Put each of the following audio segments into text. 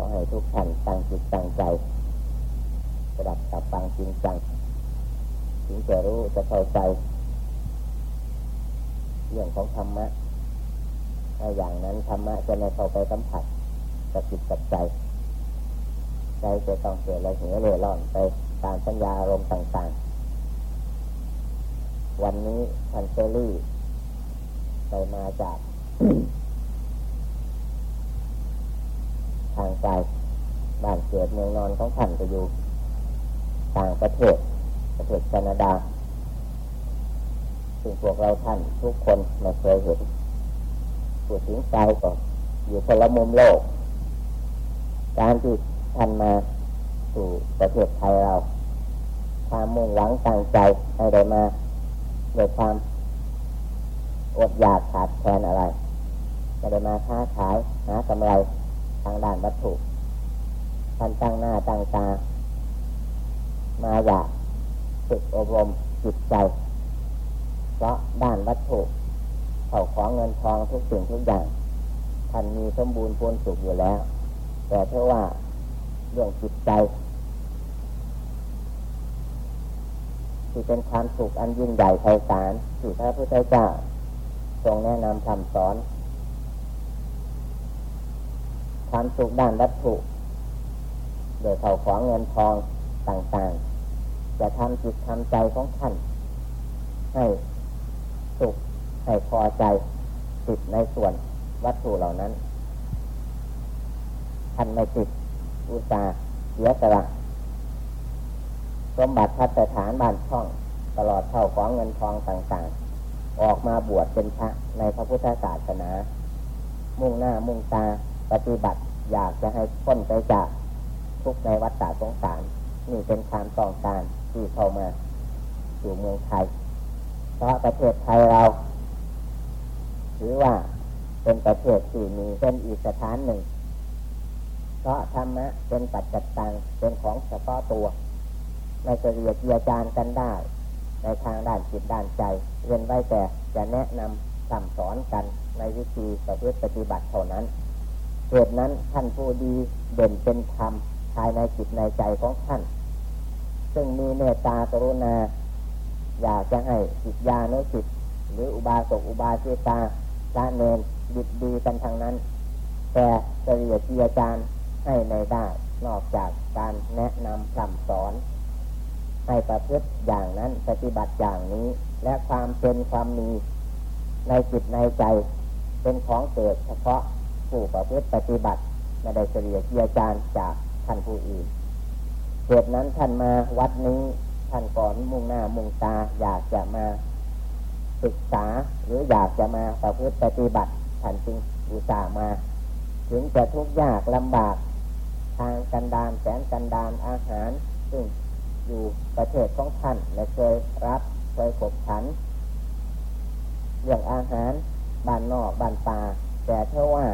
อให้ทุกท่านตั้งจิตตั้งใจระดับกับฟังจริงจังถึงจะรู้จะเข้าใจ เรื่องของธรรมะถ้าอย่างนั้นธรรมะจะไม่เข้าไปสัมผัสกับจิตกับใจ ใจจะต้องเกิดอะไรเหนื่อเร่ร่อนไปตามสัญญาอารมณ์ต่างๆ วันนี้ทันเซอรี่ไปมาจาก ทางใจบ้านเกิดเมืองนอนของท่านก็อยู่ ต่างประเทศ ประเทศแคนาดาซึ่งพวกเราท่านทุกคนม่เคยเห็นผู้ถึงใจก็อยู่คนละมุมโลก การที่ท่านมาสู่ประเทศไทยเราความมุ่งหวังตั้งใจให้ได้มาด้วยความอดอยากขาดแคลนอะไรจะได้มาค้าขายหากำไรางด้านวัตถุท่านตั้งหน้าตั้งตา มาอยากฝึกอบรมจิตใจ เพราะด้านวัตถุเขาของเงินทองทุกสิ่งทุกอย่างท่านมีสมบูรณ์พูนสุขอยู่แล้ว แต่เท่าว่าเรื่องจิตใจที่เป็นความสุขอันยิ่งใหญ่ไพศาลที่พระพุทธเจ้าทรงแนะนำคำสอน ความสุขด้านวัตถุ โดยเขาของเงินทองต่างๆ จะทำจิตทำใจของท่าน ให้สุขให้พอใจติดในส่วนวัตถุเหล่านั้น ท่านไม่ติดอุตสาห์เสียสละสมบัติพัฒฐานบ้านช่อง ตลอดเท่าของเงินทองต่างๆ ออกมาบวชเป็นพระในพระพุทธศาสนา มุ่งหน้ามุ่งตา ปฏิบัติอยากจะให้พ้นไปจากทุกในวัฏฏะสงสารนี่เป็นความต้องการที่เข้ามาสู่เมืองไทย เพราะประเทศไทยเราถือว่าเป็นประเทศที่มีเป็นอีกสถานหนึ่ง เพราะธรรมะเป็นปัจจัตังเป็นของเฉพาะตัวในจะเรียกเยียจานกันได้ ในทางด้านจิตด้านใจเรียนไว้แต่จะแนะนำสั่งสอนกันในวิธีประพฤติปฏิบัติเท่านั้น เหตุนั้นท่านผู้ดีเด่นเป็นธรรมภายในจิตในใจของท่าน ซึ่งมีเมตตากรุณา อยากจะให้จิตญาณุจิต หรืออุบาสกอุบาสิกาสาเนนดิบดีกันทางนั้น แต่เรียกเยียจานให้ในได้ นอกจากการแนะนำสั่งสอน ให้ประพฤติอย่างนั้นปฏิบัติอย่างนี้ และความเป็นความมีในจิตในใจ เป็นของเกิดเฉพาะ ผู้ประพฤติปฏิบัติไม่ได้เฉลี่ยเกียจารจากท่านผู้อื่นเหตุนั้นท่านมาวัดนี้ท่านก่อนมุ่งหน้ามุ่งตาอยากจะมาศึกษาหรืออยากจะมาประพฤติปฏิบัติท่านจึงอุตส่าห์มา ถึงจะทุกข์ยากลำบาก ทางกันดานแสนกันดานอาหาร ซึ่งอยู่ประเทศของท่านและเคยรับเคยขบขันเรื่องอาหารบ้านนอกบ้านป่าแต่เท่าว่า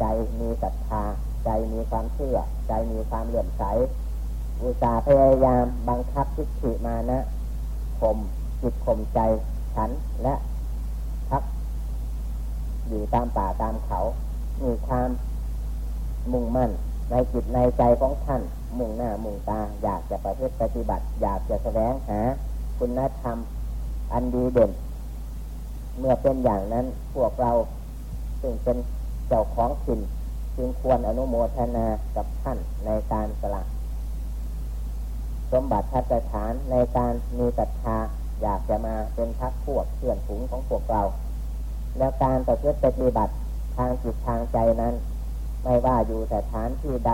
ใจมีศรัทธา ใจมีความเชื่อ ใจมีความเลื่อมใส อุตสาห์พยายามบังคับทิฏฐิมานะข่มจิตข่มใจฉันและพัก อยู่ตามป่าตามเขา มีความมุ่งมั่น ในจิตในใจของท่าน มุ่งหน้ามุ่งตา อยากจะประพฤติปฏิบัติ อยากจะแสวงหา คุณธรรม อันดีเด่น เมื่อเป็นอย่างนั้นพวกเราซึ่งเป็น เจ้าของถิ่นจึงควรอนุโมทนากับท่านในการสละสมบัติพัฒฐานในการมีศรัทธาอยากจะมาเป็นพักพวกเพื่อนฝูงของพวกเรา แล้วการประพฤติปฏิบัติทางจิตทางใจนั้น ไม่ว่าอยู่แต่ฐานที่ใด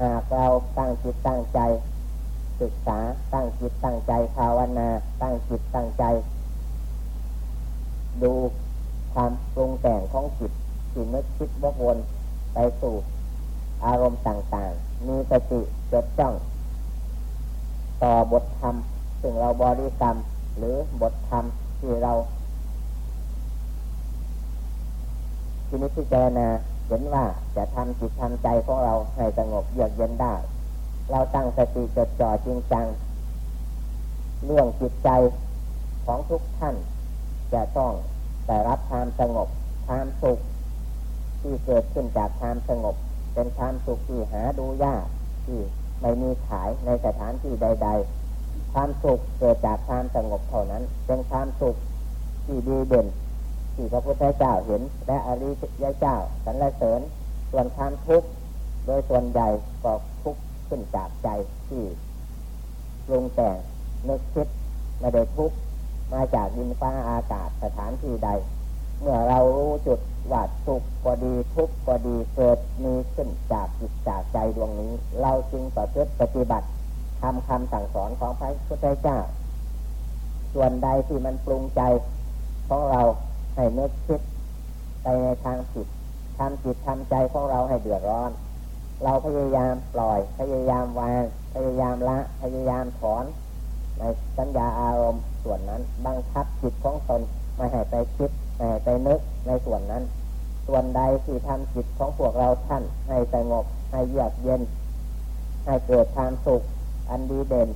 หากเราตั้งจิตตั้งใจศึกษาตั้งจิตตั้งใจภาวนา ตั้งจิตตั้งใจ ดูความปรุงแต่งของจิต ที่นึกคิดวกวนไปสู่อารมณ์ต่างๆ มีสติจดจ้อง ต่อบทธรรมซึ่งเราบริกรรม หรือบทธรรมที่เราที่นิพพานาเห็นว่าจะทำจิตทำใจของเราให้สงบเยือกเย็นได้ เราตั้งสติจดจ่อจริงจัง เรื่องจิตใจของทุกท่าน จะต้องได้รับความสงบความสุข ที่เกิดขึ้นจากความสงบ เป็นความสุขที่หาดูยากที่ไม่มีขายในสถานที่ใด ๆ ความสุขเกิดจากความสงบเท่านั้น เป็นความสุขที่ดีเด่นที่พระพุทธเจ้าเห็น และอริยเจ้าสรรเสริญส่วนความทุกข์โดยส่วนใหญ่ก็ทุกข์ขึ้นจากใจที่ปรุงแต่งนึกคิดไม่ได้ทุกข์มาจากดินฟ้าอากาศสถานที่ใด เมื่อเรารู้จุดว่าสุขก็ดีทุกข์ก็ดีเกิดมีขึ้นจากจิตจากใจดวงนี้ เราจึงต่อเพื่อปฏิบัติทำคำสั่งสอนของพระพุทธเจ้า ส่วนใดที่มันปรุงใจของเราให้นึกคิดไปในทางผิดทำจิตทำใจของเราให้เดือดร้อน เราพยายามปล่อย พยายามวาง พยายามละ พยายามถอนในสัญญาอารมณ์ส่วนนั้น บังคับจิตของตนไม่ให้ไปคิด ไม่ให้ไปนึกในส่วนนั้น ส่วนใดที่ทำจิตของพวกเราท่าน ให้สงบให้เยือกเย็น ให้เกิดความสุข อันดีเด่น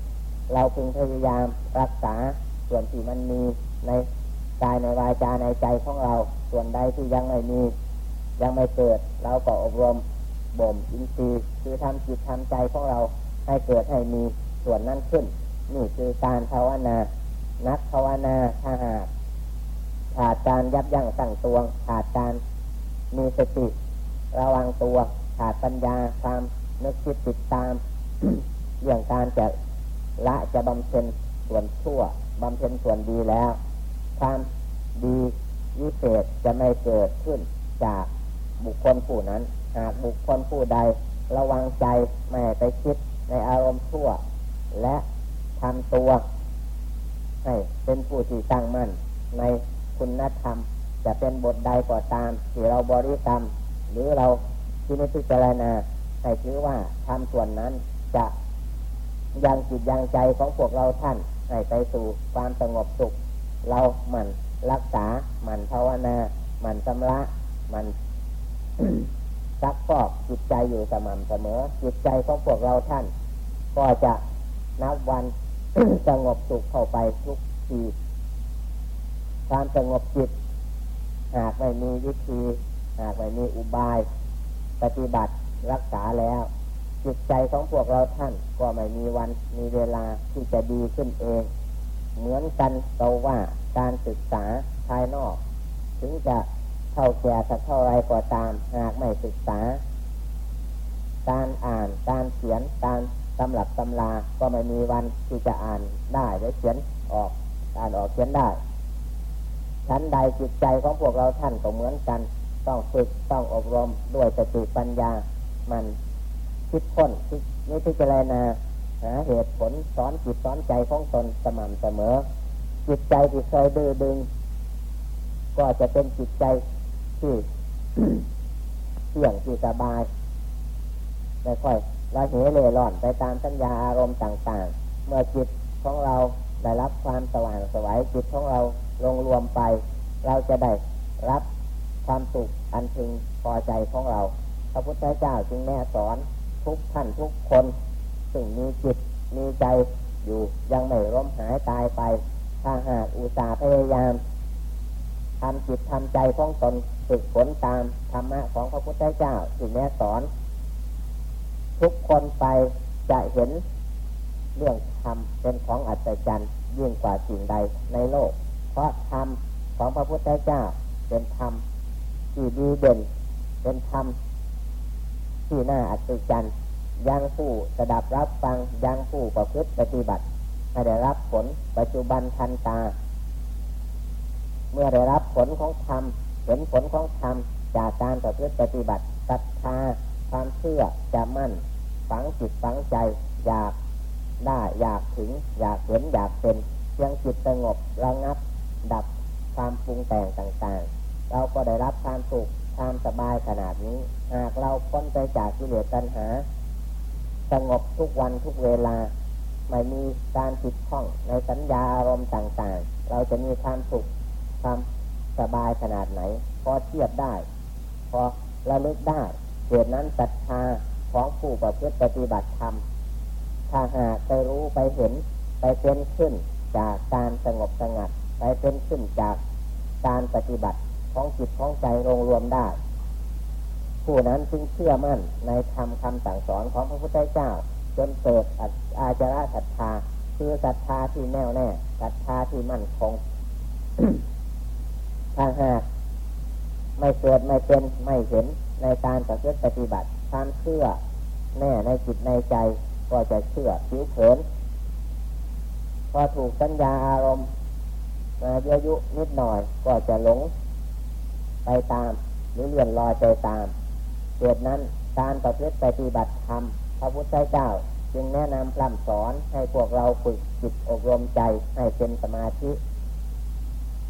เราพึงพยายามรักษาส่วนที่มันมีในกายในวาจาในใจของเรา ส่วนใดที่ยังไม่มี ยังไม่เกิดเราก็อบรมบ่มอินทรีย์คือทำจิตทำใจของเราให้เกิดให้มีส่วนนั้นขึ้น นี่คือการภาวนา นักภาวนาถ้าหาก การยับยั้งตั้งตัวขาดการมีสติ ระวังตัวขาดปัญญาความนึกคิดติดตามเรื่องการจะละจะบำเพ็ญส่วนชั่วบำเพ็ญส่วนดีแล้ว ความดีวิเศษจะไม่เกิดขึ้นจากบุคคลผู้นั้น หากบุคคลผู้ใด ระวังใจไม่ไปคิดในอารมณ์ชั่ว และทำตัวให้เป็นผู้ที่ตั้งมั่นใน คุณธรรม จะเป็นบทใดก็ตามที่เราบริกรรม หรือเราที่นิพพานาให้ถือว่าทำส่วนนั้นจะยังจิตยังใจของพวกเราท่านให้ไปสู่ความสงบสุข เราหมั่นรักษาหมั่นภาวนาหมั่นชำระหมั่นซักฟอกจิตใจอยู่สม่ำเสมอ จิตใจของพวกเราท่าน ก็จะนับวันสงบสุขเข้าไปทุกที ความสงบจิต หากไม่มีวิธี หากไม่มีอุบาย ปฏิบัติรักษาแล้ว จิตใจของพวกเราท่านก็ไม่มีวันมีเวลาที่จะดีขึ้นเอง เหมือนกันเราว่าการศึกษาภายนอก ถึงจะเท่าแก่สักเท่าไรก็ตาม หากไม่ศึกษา การอ่านการเขียนการตำรับตำราก็ไม่มีวันที่จะอ่านได้หรือเขียนออกอ่านออกเขียนได้ ชั้นใดจิตใจของพวกเราท่านก็เหมือนกัน ต้องฝึกต้องอบรมด้วยสติปัญญา มันคิดค้นคิดนี่พิจารณาหาเหตุผลสอนจิตสอนใจของตนสม่ำเสมอ จิตใจที่เคยดื้อดึง ก็จะเป็นจิตใจที่เสี่ยงที่สบายไม่ค่อยละเหเล่ร่อนไปตามสัญญาอารมณ์ต่าง ๆ เมื่อจิตของเราได้รับความสว่างสวัยจิตของเรา ลงรวมไป เราจะได้รับความสุขอันพึงพอใจของเรา พระพุทธเจ้าจึงแนะสอนทุกท่านทุกคนซึ่งมีจิตมีใจอยู่ยังไม่ร่มหายตายไป ถ้าหากอุตสาห์พยายามทำจิตทำใจของตนฝึกฝนตามธรรมะของพระพุทธเจ้าที่แนะสอน ทุกคนไปจะเห็นเรื่องธรรมเป็นของอัศจรรย์ยิ่งกว่าสิ่งใดในโลก เพราะธรรมของพระพุทธเจ้าเป็นธรรมที่ดีเด่น เป็นธรรมที่น่าอัศจรรย์ยังผู้สดับรับฟังยังผู้ประพฤติปฏิบัติให้ได้รับผลปัจจุบันทันตา เมื่อได้รับผลของธรรมเห็นผลของธรรมจากการประพฤติปฏิบัติศรัทธาความเชื่อจะมั่น ฝังจิตฝังใจอยากได้อยากถึง อยากเห็นอยากเป็นเพียงจิตสงบระงับ ดับความปรุงแต่งต่างๆ เราก็ได้รับความสุขความสบายขนาดนี้ หากเราพ้นไปจากกิเลสตัณหา สงบทุกวันทุกเวลา ไม่มีการติดข้องในสัญญาอารมณ์ต่างๆ เราจะมีความสุขความสบายขนาดไหน พอเทียบได้ พอระลึกได้เหตุนั้นศรัทธาของผู้ประพฤติปฏิบัติธรรมถ้าหากไปรู้ไปเห็นไปเป็นขึ้นจากการสงบสงัด ไปเป็นขึ้นจากการปฏิบัติของจิตของใจรวมรวมได้ ผู้นั้นจึงเชื่อมั่นในธรรมคำสั่งสอนของพระพุทธเจ้า จนเกิดอาจาระศรัทธาคือศรัทธาที่แน่วแน่ศรัทธาที่มั่นคงถ้าหากไม่เกิดไม่เป็นไม่เห็นในการปฏิบัติความเชื่อแน่ในจิตในใจก็จะเชื่อผิวเผินพอถูกสัญญาอารมณ์ มาเยอะยุนิดหน่อยก็จะหลง ไปตาม หรือเลื่อนลอยไปตามเหตุนั้นการประพฤติปฏิบัติธรรมพระพุทธเจ้าจึงแนะนำพร่ำสอนให้พวกเราฝึกจิตอบรมใจให้เป็นสมาธิ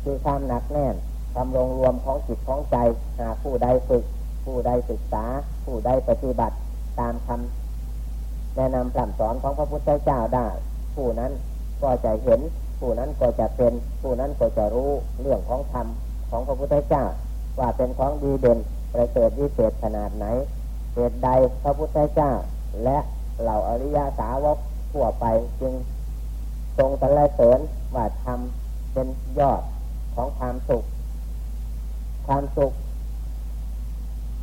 คือความหนักแน่นความลงรวมของจิตของใจหากผู้ใดฝึก ผู้ใดศึกษา ผู้ใดปฏิบัติตามคำแนะนำพร่ำสอนของพระพุทธเจ้าได้ ผู้นั้นก็จะเห็น ผู้นั้นก็จะเป็นผู้นั้นก็จะรู้เรื่องของธรรมของพระพุทธเจ้า ว่าเป็นของดีเด่นประเสริฐวิเศษขนาดไหนเหตุใดพระพุทธเจ้า และเหล่าอริยสาวกทั่วไปจึงทรงสรรเสริญว่าธรรมเป็นยอดของความสุข ความสุข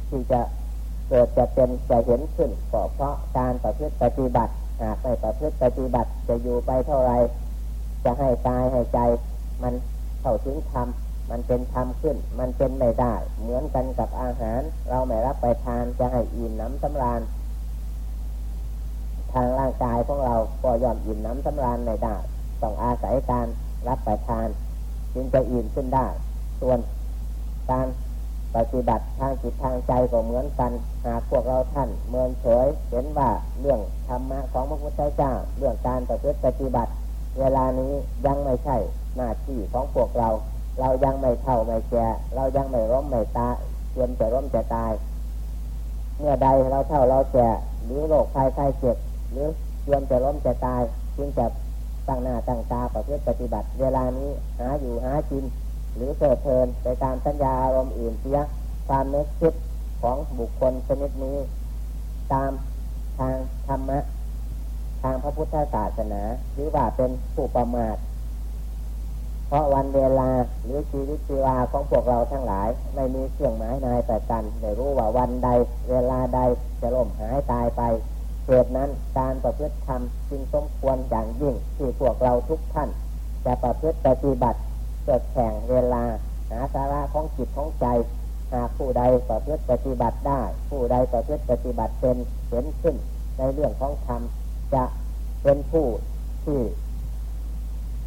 ที่จะเกิดจะเป็นจะเห็นขึ้นก็เพราะการประพฤติปฏิบัติหากไม่ประพฤติปฏิบัติจะอยู่ไปเท่าไร จะให้ตายให้ใจ มันเข้าถึงธรรมมันเป็นธรรมขึ้น มันเป็นไม่ได้ เหมือนกันกับอาหาร เราไม่รับไปทานจะให้อิ่มน้ำสำราญ ทางร่างกายของเราก็ยอมอิ่มน้ำสำราญไม่ได้ ต้องอาศัยการรับไปทาน จึงจะอิ่มขึ้นได้ ส่วนการปฏิบัติทางจิตทางใจก็เหมือนกัน หากพวกเราท่านเมินเฉยเห็นว่าเรื่องธรรมะของพระพุทธเจ้า เรื่องการปฏิบัติ เวลานี้ยังไม่ใช่หน้าที่ของพวกเรา เรายังไม่เท่าไม่แก่เรายังไม่ร่มไม่ตายเตรียมจะร่มจะตาย เมื่อใดเราเท่าเราแก่หรือโรคภัยไข้เจ็บหรือเตรียมจะร่มจะตายจึงจะตั้งหน้าตั้งตาประพฤติปฏิบัติ เวลานี้หาอยู่หากิน หรือเกิดเพลินไปตามสัญญาอารมณ์อื่นเสียความนึกคิดของบุคคลชนิดนี้ ตามทางธรรมะ ทางพระพุทธศาสนา หรือว่าเป็นผู้ประมาท เพราะวันเวลาหรือชีวิตชีวาของพวกเราทั้งหลาย ไม่มีเครื่องหมายนายแต่กันไม่รู้ว่าวันใด เวลาใดจะล่มหายตายไปเหตุนั้นการประพฤติธรรมจึงสมควรอย่างยิ่งที่พวกเราทุกท่าน จะประพฤติปฏิบัติเกิดแข่งเวลาหาสาระของจิตของใจหากผู้ใดประพฤติปฏิบัติได้ ผู้ใดประพฤติปฏิบัติเป็นเห็นขึ้นในเรื่องของธรรม จะเป็นผู้ที่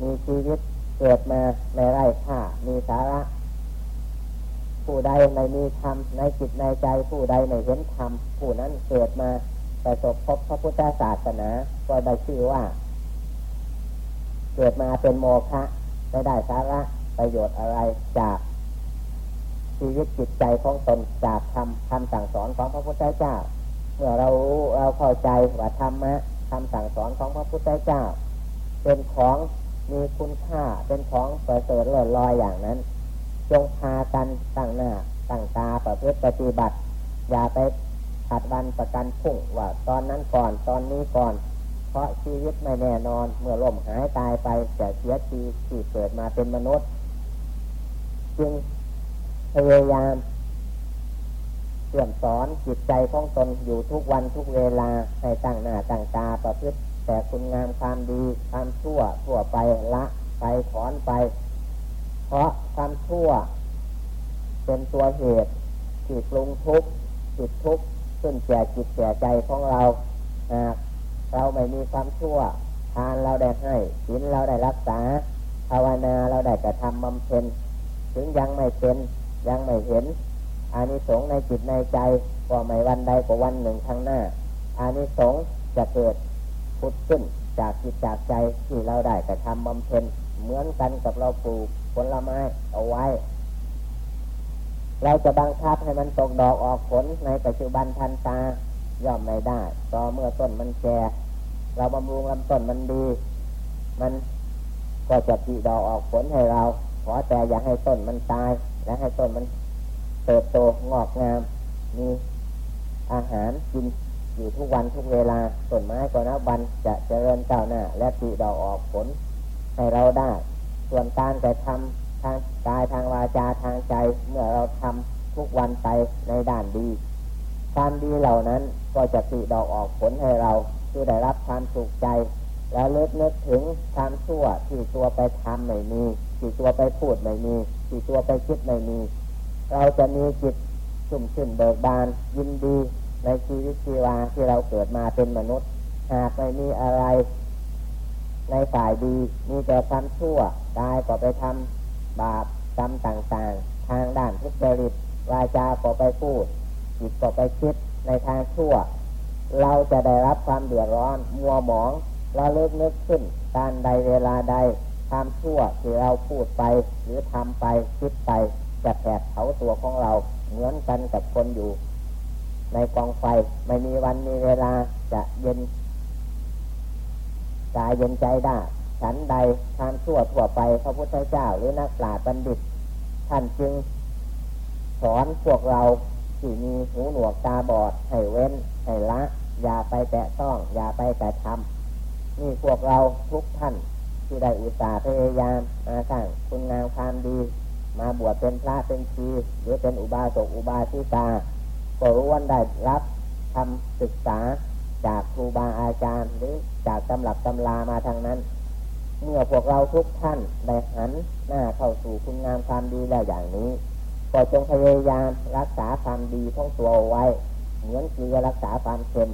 มีชีวิตเกิดมาในไร่ค่ามีสาระ ผู้ใดไม่มีธรรมในจิตในใจ ผู้ใดไม่เห็นธรรมผู้นั้นเกิดมาประสบพบพระพุทธศาสนา ก็ได้ชื่อว่า เกิดมาเป็นโมฆะไม่ได้สาระประโยชน์อะไรจากชีวิตจิตใจของตนจากธรรมคำสั่งสอนของพระพุทธเจ้า เมื่อเรารู้เราเข้าใจว่าธรรมะ คำสั่งสอนของพระพุทธเจ้า เป็นของมีคุณค่าเป็นของประเสริฐเลิศลอยอย่างนั้น จงพากันตั้งหน้าตั้งตาประพฤติปฏิบัติ อย่าไปขัดวันประกันพุ่งว่าตอนนั้นก่อนตอนนี้ก่อน เพราะชีวิตไม่แน่นอนเมื่อล่มหายตายไปจะเสียทีที่เกิดมาเป็นมนุษย์ จึงพยายาม เสื่อมสอนจิตใจของตนอยู่ทุกวันทุกเวลาให้ตั้งหน้าตั้งตาประพฤติแต่คุณงามความดีความชั่วทั่วไปละไปถอนไป เพราะความชั่ว เป็นตัวเหตุที่ปรุงทุกข์จิตทุกข์ขึ้นแก่จิตแก่ใจของเราหากเราไม่มีความชั่ว ทานเราได้ให้ศีลเราได้รักษาภาวนาเราได้กระทำบำเพ็ญถึงยังไม่เป็นยังไม่เห็น อานิสงส์ในจิตในใจก็ไม่วันใดก็วันหนึ่งข้างหน้า อานิสงส์จะเกิดพุดขึ้นจากจิตจากใจที่เราได้แต่ทำบำเพ็ญเหมือนกันกับเราปลูกผลไม้เอาไว้ เราจะบังคับให้มันตกดอกออกผลในปัจจุบันทันตาย่อมไม่ได้ต่อเมื่อต้นมันแก่เราบำรุงลำต้นมันดี มันก็จะปีดอกออกผลให้เรา ขอแต่อย่าให้ต้นมันตาย และให้ต้นมัน เติบโตงอกงาม มีอาหารกินอยู่ทุกวันทุกเวลาต้นไม้ก็นับวันจะเจริญก้าวหน้า และปีดอกออกผลให้เราได้ ส่วนการแต่ทำทางกายทางวาจาทางใจ เมื่อเราทำทุกวันไปในด้านดีความดีเหล่านั้นก็จะสีดอกออกผลให้เราคือได้รับความสุขใจ แล้วเลิกนึกถึงความชั่วที่ตัวไปทำไม่มีที่ตัวไปพูดไม่มีที่ตัวไปคิดไม่มี เราจะมีจิตชุ่มชื่นเบิกบานยินดีในชีวิตชีวาที่เราเกิดมาเป็นมนุษย์ หากไม่มีอะไร ในฝ่ายดีมีแต่ความชั่วกายก็ไปทำบาปกรรมต่างๆ ทางด้านทุจริตวาจาก็ไปพูด จิตก็ไปคิดในทางชั่ว เราจะได้รับความเดือดร้อนมัวหมองเราเลิกนึกขึ้นการใดเวลาใดความชั่วที่เราพูดไปหรือทำไปคิดไป จะแผดเผาตัวของเราเหมือนกันกับคนอยู่ ในกองไฟไม่มีวันมีเวลาจะเย็นกายเย็นใจได้ฉันใดความชั่วทั่วไปพระพุทธเจ้าหรือนักปราชญ์บัณฑิต ท่านจึง สอนพวกเราที่มีหูหนวกตาบอด ให้เว้น ให้ละ อย่าไปแตะต้อง อย่าไปแต่ทำนี่พวกเราทุกท่านที่ได้อุตส่าห์พยายามมาสร้างคุณงามความดี มาบวชเป็นพระเป็นชีหรือเป็นอุบาสกอุบาสิกา ก็รู้วันได้รับทำศึกษาจากครูบาอาจารย์ หรือจากตำรับตำลามาทางนั้น เมื่อพวกเราทุกท่านได้หันหน้าเข้าสู่คุณงามความดีแล้วอย่างนี้ ก็จงพยายามรักษาความดีของตัวไว้ เหมือนเกลือรักษาความเค็ม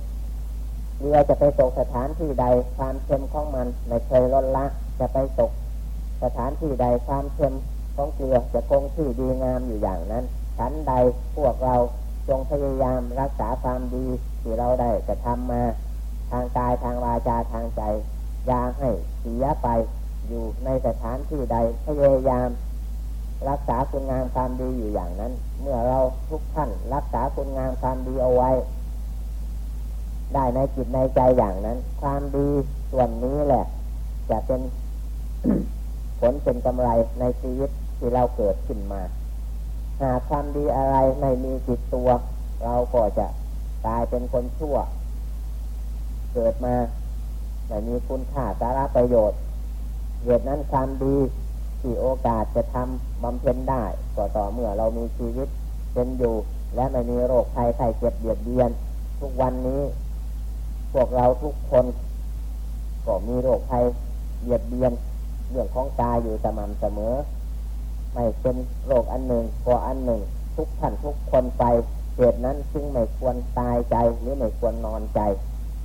เรือจะไปตกสถานที่ใดความเค็มของมันไม่เคยลดละ จะไปตกสถานที่ใดความเค็ม ของเกลือจะคงที่อดีงามอยู่อย่างนั้นชั้นใดพวกเราจงพยายามรักษาความดีที่เราได้จะทำมา ทางกายทางวาจาทางใจ อย่าให้เสียไปอยู่ในสถานที่ใดพยายาม รักษาคุณงามความดีอยู่อย่างนั้น เมื่อเราทุกท่านรักษาคุณงามความดีเอาไว้ ได้ในจิตในใจอย่างนั้น ความดีส่วนนี้แหละ จะเป็นผลเป็นกำไรในชีวิต ที่เราเกิดขึ้นมา หากความดีอะไรไม่มีจิตตัว เราก็จะกลายเป็นคนชั่ว เกิดมาไม่มีคุณค่าสาระประโยชน์เหตุนั้นความดีที่โอกาสจะทำบำเพ็ญได้ก็ต่อเมื่อเรามีชีวิตเป็นอยู่ และไม่มีโรคภัยไข้เจ็บเบียดเบียน ทุกวันนี้ พวกเราทุกคนก็มีโรคภัยเบียดเบียนเรื่องของกายอยู่สม่ำเสมอ ไม่เป็นโรคอันหนึ่งก็อันหนึ่ง ทุกท่านทุกคนไปเหตุนั้นจึงไม่ควรตายใจหรือไม่ควรนอนใจ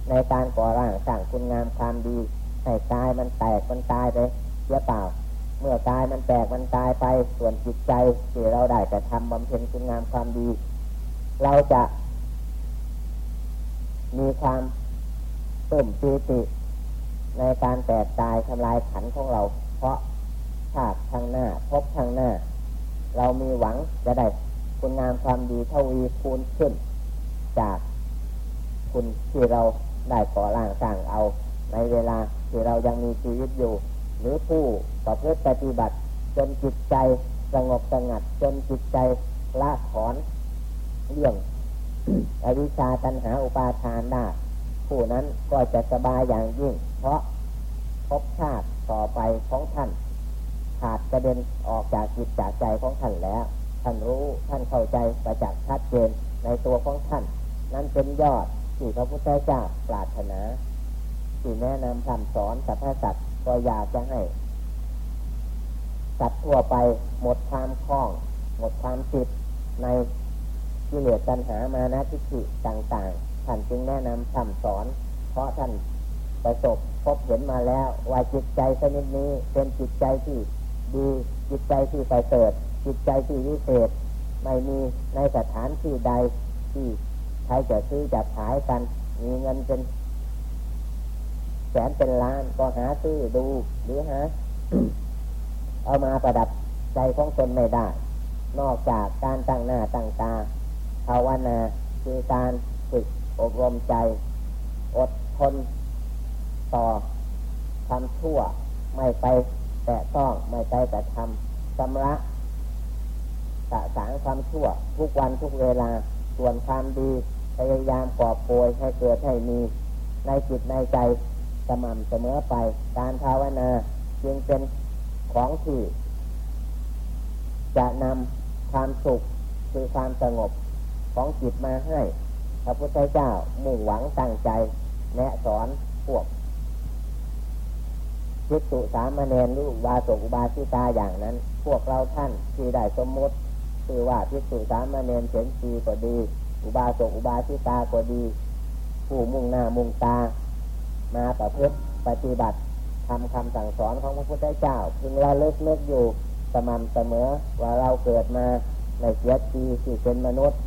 ในการก่อร่างสร้างคุณงามความดีให้กายมันแตกมันตายไปเสียเปล่า เมื่อกายมันแตกมันตายไปส่วนจิตใจที่เราได้แต่ทำบำเพ็ญคุณงามความดี เราจะ มีความเพิ่มปีติในการแตกตายทำลายขันของเรา เพราะ ชาติทางหน้าพบทางหน้า เรามีหวังจะได้คุณงามความดีเท่าวีคูณขึ้น จากคุณที่เราได้ก่อร่างสร้างเอา ในเวลาที่เรายังมีชีวิตอยู่ หรือผู้ประพฤติปฏิบัติ จนจิตใจสงบสงัด จนจิตใจละถอนเรื่องอวิชชาตัณหาอุปาทานได้ผู้นั้นก็จะสบายอย่างยิ่ง เพราะภพชาติต่อไปของท่าน ขาดกระเด็นออกจากจิตจากใจของท่านแล้ว ท่านรู้ท่านเข้าใจประจักษ์ชัดเจนในตัวของท่าน นั้นเป็นยอดที่พระพุทธเจ้าปรารถนาที่แนะนำคำสอนสัพพสัตว์ก็อยากจะให้สัตว์ทั่วไปหมดความคล่อง หมดความติดในกิเลสตัณหามานะทิฏฐิต่างๆ ท่านจึงแนะนำคำสอน เพราะท่านประสบพบเห็นมาแล้วว่าจิตใจชนิดนี้เป็นจิตใจที่ ดี จิตใจที่ไปเสริฐจิตใจที่วิเศษ ไม่มีในสถานที่ใดที่ใครจะซื้อจะขายกัน มีเงินเป็นแสนเป็นล้านก็หาซื้อดูหรือหาเอามาประดับใจของตนไม่ได้ นอกจากการตั้งหน้าตั้งตาภาวนาคือการฝึกอบรมใจ อดทนต่อทำชั่วไม่ไป แต่ต้องไม่ไปแต่ทำชำระสะสางความชั่ว ทุกวันทุกเวลา ส่วนความดีพยายามกอบโกยให้เกิดให้มี ในจิตในใจสม่ำเสมอไป การภาวนาจึงเป็นของที่ จะนำความสุขคือความสงบของจิตมาให้ พระพุทธเจ้ามุ่งหวังตั้งใจ แนะสอนพวก พิสุสามเณรลูกวาสกุบาสิตาอย่างนั้น พวกเราท่านที่ได้สมมติคือว่าพิสุสามเณรเฉนชีก็ดี อุบาสกอุบาสิตาก็ดี ผู้มุ่งหน้ามุ่งตา มาประพฤติปฏิบัติทำคำสั่งสอนของพระพุทธเจ้าพึงระลึกนึกอยู่สม่ำเสมอว่าเราเกิดมาในเสียทีที่เป็นมนุษย์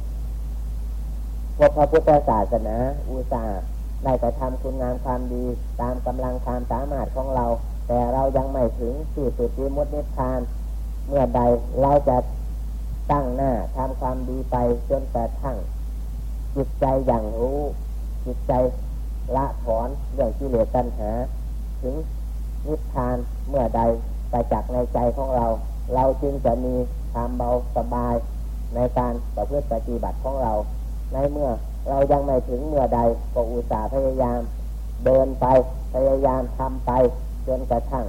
พวกพระพุทธศาสนาอุตสาห์ได้กระทำคุณงามความดีตามกำลังความสามารถของเรา แต่เรายังไม่ถึงที่สุดที่มุดนิพาน เมื่อใดเราจะตั้งหน้าทำความดีไปจนกระทั่ง จิตใจอย่างรู้ จิตใจละถอนเรื่องกิเหลสตัณหา ถึงนิพพานเมื่อใดไปจากในใจของเรา เราจึงจะมีความเบาสบายในการประพฤติปฏิบัติของเรา ในเมื่อเรายังไม่ถึงเมื่อใดก็อุตส่าห์พยายาม เดินไปพยายามทำไป จนกระทั่ง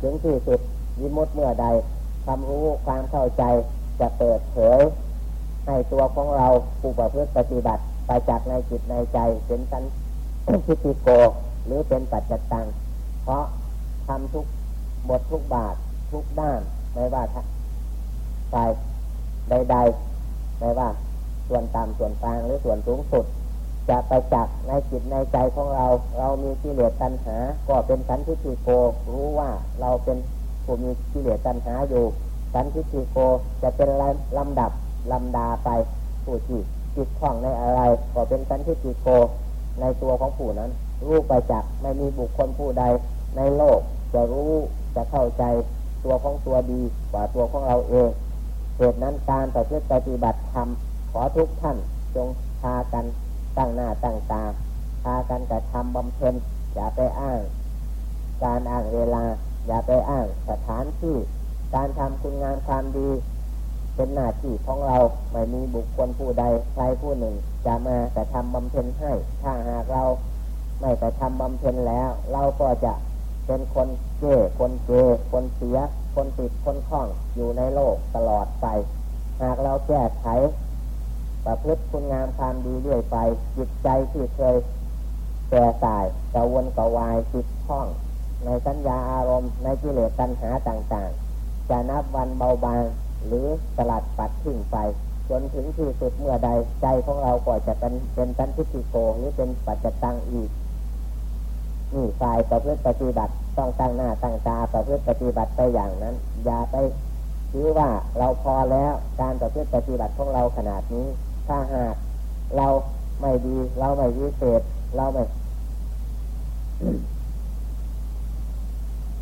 ถึงที่สุดวิมุตเมื่อใดความรู้ความเข้าใจจะเปิดเผยให้ตัวของเราผู้ประพฤติปฏิบัติไปจากในจิตในใจเป็นสันทิติโก หรือเป็นปัจจตัง เพราะทำทุกบททุกบาททุกด้านไม่ว่าฝ่ายใดๆไม่ว่าส่วนต่ำส่วนกลางหรือส่วนสูงสุด จะไปจักในจิตในใจของเรา เรามีกิเลสตัณหา ก็เป็นสันทิฏฐิโก รู้ว่าเราเป็นผู้มีกิเลสตัณหาอยู่ สันทิฏฐิโกจะเป็นลำดับลำดาไปผู้ที่จิตคล่องในอะไร ก็เป็นสันทิฏฐิโกในตัวของผู้นั้น รู้ไปจักไม่มีบุคคลผู้ใดในโลก จะรู้จะเข้าใจตัวของตัวดีกว่าตัวของเราเองเหตุนั้นการต่อเพื่อปฏิบัติธรรมขอทุกท่านจงพากัน ตั้งหน้าตั้งตาพากันกระทำบำเพ็ญอย่าไปอ้าง การอ้างเวลา อย่าไปอ้างสถานที่ การทำคุณงานความดี เป็นหน้าที่ของเราไม่มีบุคคลผู้ใดใครผู้หนึ่ง จะมาแต่ทำบำเพ็ญให้ถ้าหากเราไม่แต่ทำบำเพ็ญแล้ว เราก็จะเป็นคนเก้คนเกคนเสีย คนติดคนคล้องอยู่ในโลกตลอดไป หากเราแก้ไข ประพฤติคุณงามความดีเรื่อยไป จิตใจที่เคยแก่ตายกระวนกระวายติดข้อง ในสัญญาอารมณ์ในกิเลสตัณหาต่างๆ จะนับวันเบาบางหรือสลัดปัดทิ้งไป จนถึงที่สุดเมื่อใดใจของเราก็จะเป็นเป็นตันทิฏโกหรือเป็นปัจจตังอีกนี่ฝ่ายประพฤติปฏิบัติต้องตั้งหน้าตั้งตาประพฤติปฏิบัติไปอย่างนั้น อย่าไปคิดว่าเราพอแล้วการประพฤติปฏิบัติของเราขนาดนี้ ถ้าหากเราไม่ดี เราไม่วิเศษ เราไม่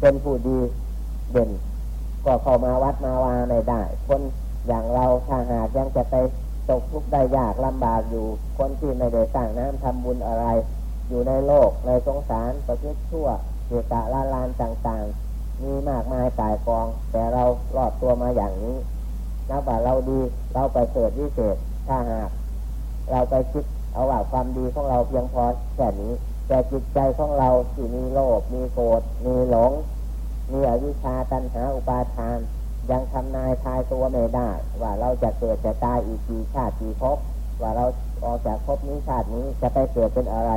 เป็นผู้ดีเด่นก็เข้ามาวัดมาวาไม่ได้ คนอย่างเราถ้าหากยังจะไปตกทุกข์ได้ยากลำบากอยู่ คนที่ไม่ได้สร้างน้ำทำบุญอะไร อยู่ในโลกในสงสารประพฤติชั่วเกตะลาลานต่างๆ มีมากมายกายกอง แต่เรารอดตัวมาอย่างนี้นับว่าเราดีเราไปเกิดวิเศษ ถ้าหากเราไปคิดเอาว่าความดีของเราเพียงพอแค่นี้ แต่จิตใจของเราที่มีโลภมีโกรธมีหลง มีอวิชชาตัณหาอุปาทาน ยังทำนายทายตัวไม่ได้ ว่าเราจะเกิดจะตายอีกกี่ชาติกี่ภพว่าเราออกจากภพนี้ชาตินี้จะไปเกิดเป็นอะไร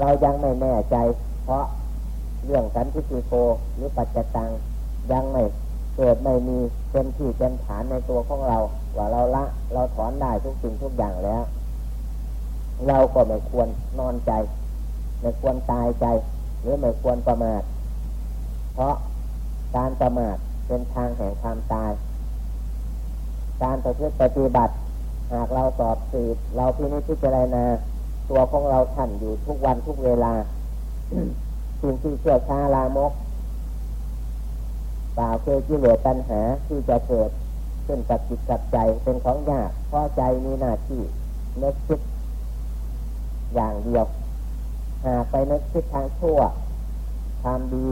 เรายังไม่แน่ใจ เพราะเรื่องสันติโกหรือปัจจตังยังไม่ เกิดไม่มีเป็นที่เป็นฐานในตัวของเรา ว่าเราละ เราถอนได้ทุกสิ่งทุกอย่างแล้ว เราก็ไม่ควรนอนใจ ไม่ควรตายใจ หรือไม่ควรประมาทเพราะการประมาทเป็นทางแห่งความตาย การประพฤติปฏิบัติ หากเราสอบสืบเราพินิจพิจารณาตัวของเราท่านอยู่ทุกวันทุกเวลาสิ่งที่เชื่อชาลามก ป่าเคยกิเลสตัณหาที่จะเกิดขึ้นกับจิตกับใจเป็นของยากเพราะใจมีหน้าที่นึกคิดอย่างเดียว หากไปนึกคิดทางชั่วทำดี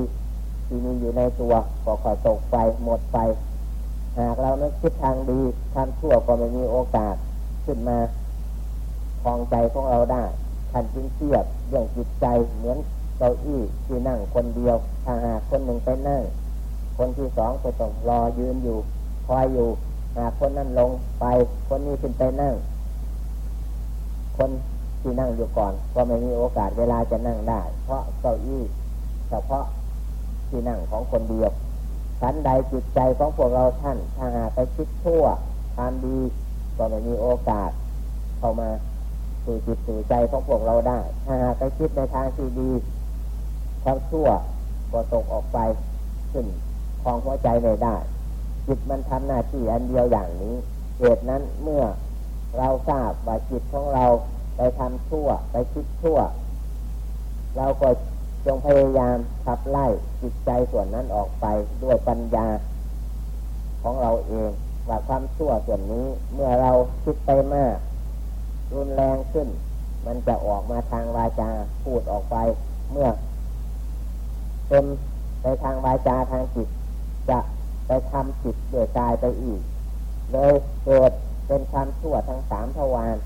ที่มีอยู่ในตัวก็ขอตกไปหมดไป หากเรานึกคิดทางดีทำชั่วก็ไม่มีโอกาสขึ้นมาคลองใจของเราได้ท่านจึงเทียบเรื่องจิตใจเหมือนเก้าอี้ที่นั่งคนเดียวถ้าหากคนหนึ่งไปนั่ง คนที่สองก็ต้องรอยืนอยู่คอยอยู่หากคนนั้นลงไป คนนี้ขึ้นไปนั่ง คนที่นั่งอยู่ก่อน ก็ไม่มีโอกาสเวลาจะนั่งได้ เพราะเก้าอี้เฉพาะที่นั่งของคนเดียวชั้นใดจิตใจของพวกเราท่าน ถ้าหากไปคิดชั่วทำดีก็ไม่มีโอกาส เข้ามาสู่จิตสู่ใจของพวกเราได้ ถ้าหากไปคิดในทางที่ดีความชั่วก็ตกออกไปขึ้น คลองหัวใจไม่ได้ จิตมันทำหน้าที่อันเดียวอย่างนี้ เหตุนั้นเมื่อเราทราบว่าจิตของเราไปทำชั่ว ไปคิดชั่ว เราก็จงพยายามขับไล่จิตใจส่วนนั้นออกไปด้วยปัญญาของเราเองว่าความชั่วส่วนนี้ เมื่อเราคิดไปมาก รุนแรงขึ้น มันจะออกมาทางวาจาพูดออกไป เมื่อเป็นไปทางวาจาทางจิต จะไปทำจิตโดยกายไปอีก เลยเกิดเป็นความชั่วทางสามทวาร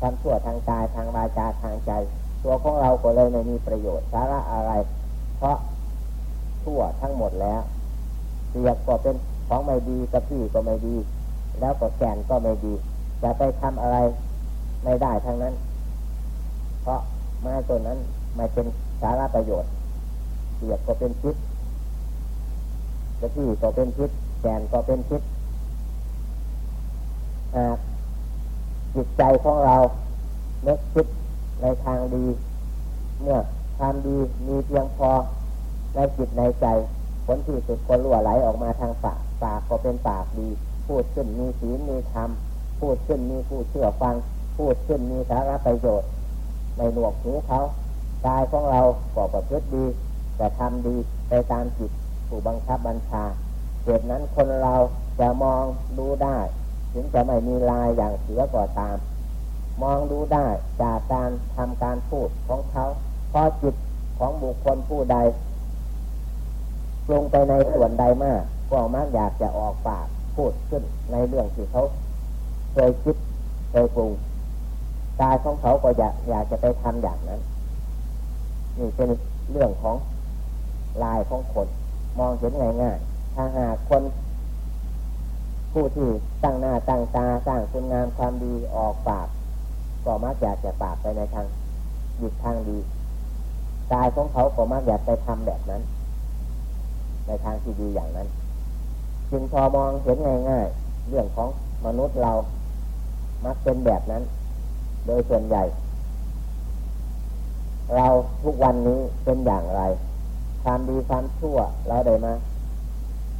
ความชั่วทางกายทางวาจาทางใจ ตัวของเราก็เลยไม่มีประโยชน์สาระอะไร เพราะชั่วทั้งหมดแล้วเสียกก็เป็นของไม่ดีกระพี่ก็ไม่ดี แล้วก็แกนก็ไม่ดี จะไปทำอะไรไม่ได้ทั้งนั้น เพราะไม้ตัวนั้นไม่เป็นสาระประโยชน์เสียกก็เป็นพิษ กระพี่ก็เป็นพิษแกนก็เป็นพิษหากจิตใจของเราเนึกคิดในทางดี เมื่อทำดีมีเพียงพอในจิตในใจ ผลที่สุดก็รั่วไหลออกมาทางปากปากก็เป็นปากดี พูดขึ้นมีศีลมีธรรมพูดขึ้นมีผู้เชื่อฟัง พูดขึ้นมีสาระประโยชน์ในหนวกหูเขากายของเราก็ประพฤติดีจะทำดีไปตามจิต ผู้บังคับบัญชาเหตุนั้นคนเราจะมองดูได้ ถึงจะไม่มีลายอย่างเสือก็ตาม มองดูได้จากการทำการพูดของเขาเพราะจิตของบุคคลผู้ใดลงไปในส่วนใดมาก ก็มักอยากจะออกปากพูดขึ้นในเรื่องที่เขาเคยคิดเคยปรุงกายของเขาก็อยากอยากจะไปทำอย่างนั้นนี่เป็นเรื่องของลายของคน มองเห็นง่ายๆถ้าหากคน ผู้ที่ตั้งหน้าตั้งตาสร้างคุณงามความดีออกปาก ก็มักอยากจะปากไปในทางหยุดทางดีกายของเขาก็มักอยากไปทำแบบนั้น ในทางที่ดีอย่างนั้น จึงพอมองเห็นง่ายๆเรื่องของมนุษย์เรามักเป็นแบบนั้น โดยส่วนใหญ่ เราทุกวันนี้เป็นอย่างไร ความดีความชั่ว เราได้มา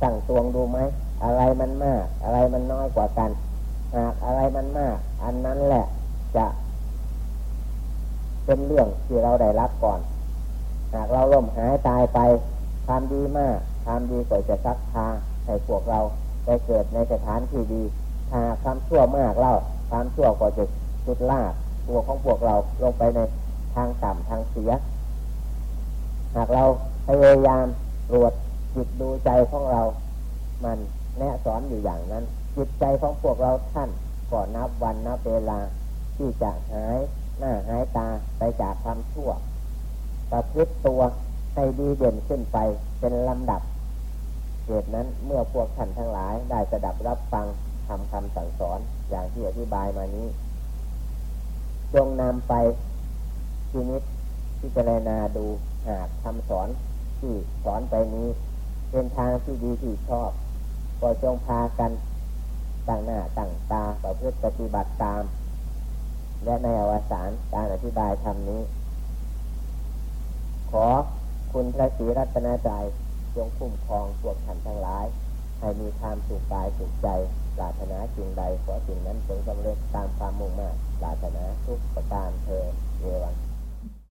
สั่งตวงดูไหม อะไรมันมาก อะไรมันน้อยกว่ากัน หากอะไรมันมาก อันนั้นแหละจะ เป็นเรื่องที่เราได้รับก่อน หากเราล่มหายตายไปความดีมากความดีก็จะซักพาให้พวกเราไปเกิดในสถานที่ดีหากความชั่วมากเล่าความชั่วก็จะสุดลากตัวของพวกเราลงไปในทางต่ำทางเสีย หากเรา พยายามตรวจจิตดูใจของเรา มันแนะสอนอยู่อย่างนั้น จิตใจของพวกเราท่านก่อนนับวันนับเวลา ที่จะหายหน้าหายตาไปจากความชั่วประพฤติตัวให้ดีเด่นขึ้นไปเป็นลำดับเหตุนั้นเมื่อพวกท่านทั้งหลายได้สดับรับฟังทำคำสั่งสอนอย่างที่อธิบายมานี้ จงนำไปทีนิดพิจารณาดูหากคำสอน ที่สอนไปนี้ เป็นทางที่ดีที่ชอบ ก็จงพากันตั้งหน้าตั้งตาต่อเพื่อปฏิบัติตาม และในอวสานการอธิบายธรรมนี้ ขอคุณพระศรีรัตนใจจงคุ้มครองพวกท่านทั้งหลาย ให้มีความสุขกายสุขใจปรารถนาสิ่งใดขอสิ่งนั้นจงสำเร็จตามความมุ่งมั่นปรารถนาทุกประการเธอเอวัง